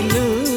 கையிலும்